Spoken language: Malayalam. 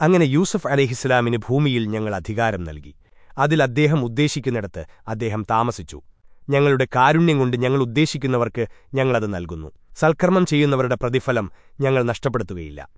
അങ്ങനെ യൂസഫ് അലഹിസ്ലാമിന് ഭൂമിയിൽ ഞങ്ങൾ അധികാരം നൽകി. അതിൽ അദ്ദേഹം ഉദ്ദേശിക്കുന്നിടത്ത് അദ്ദേഹം താമസിച്ചു. ഞങ്ങളുടെ കാരുണ്യം കൊണ്ട് ഞങ്ങൾ ഉദ്ദേശിക്കുന്നവർക്ക് ഞങ്ങളത് നൽകുന്നു. സൽക്കർമ്മം ചെയ്യുന്നവരുടെ പ്രതിഫലം ഞങ്ങൾ നഷ്ടപ്പെടുത്തുകയില്ല.